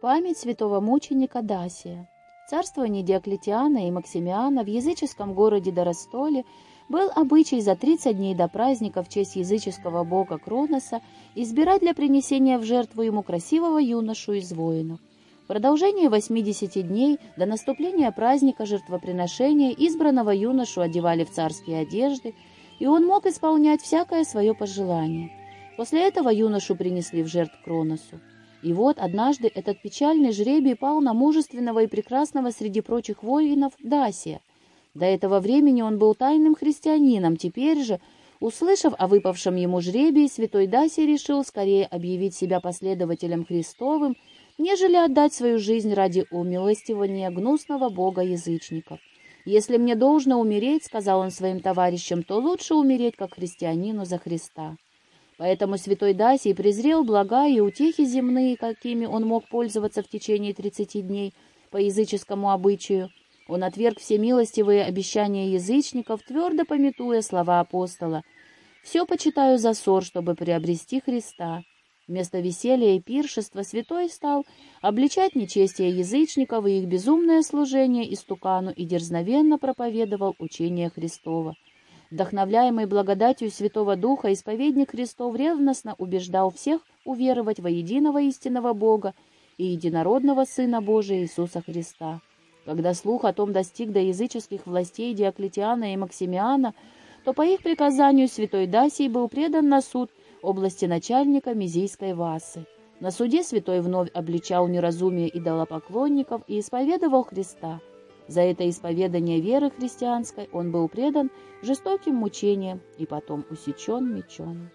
Память святого мученика Дасия. Царствование Диоклетиана и Максимиана в языческом городе Доростоле был обычай за 30 дней до праздника в честь языческого бога Кроноса избирать для принесения в жертву ему красивого юношу из воинов. В продолжение 80 дней до наступления праздника жертвоприношения избранного юношу одевали в царские одежды, и он мог исполнять всякое свое пожелание. После этого юношу принесли в жертв Кроносу. И вот однажды этот печальный жребий пал на мужественного и прекрасного среди прочих воинов Дасия. До этого времени он был тайным христианином, теперь же, услышав о выпавшем ему жребии, святой Дасий решил скорее объявить себя последователем Христовым, нежели отдать свою жизнь ради умилостивания гнусного бога язычников. «Если мне должно умереть, — сказал он своим товарищам, — то лучше умереть как христианину за Христа». Поэтому святой Дасий презрел блага и утехи земные, какими он мог пользоваться в течение тридцати дней по языческому обычаю. Он отверг все милостивые обещания язычников, твердо пометуя слова апостола. «Все почитаю за ссор, чтобы приобрести Христа». Вместо веселья и пиршества святой стал обличать нечестие язычников и их безумное служение истукану и дерзновенно проповедовал учение Христова. Вдохновляемый благодатью Святого Духа, исповедник Христов ревностно убеждал всех уверовать во единого истинного Бога и единородного Сына Божия Иисуса Христа. Когда слух о том достиг до языческих властей Диоклетиана и Максимиана, то по их приказанию святой Дасий был предан на суд области начальника Мизийской Васы. На суде святой вновь обличал неразумие идолопоклонников и исповедовал Христа – за это исповедание веры христианской он был предан жестоким мучениям и потом усечен мечом.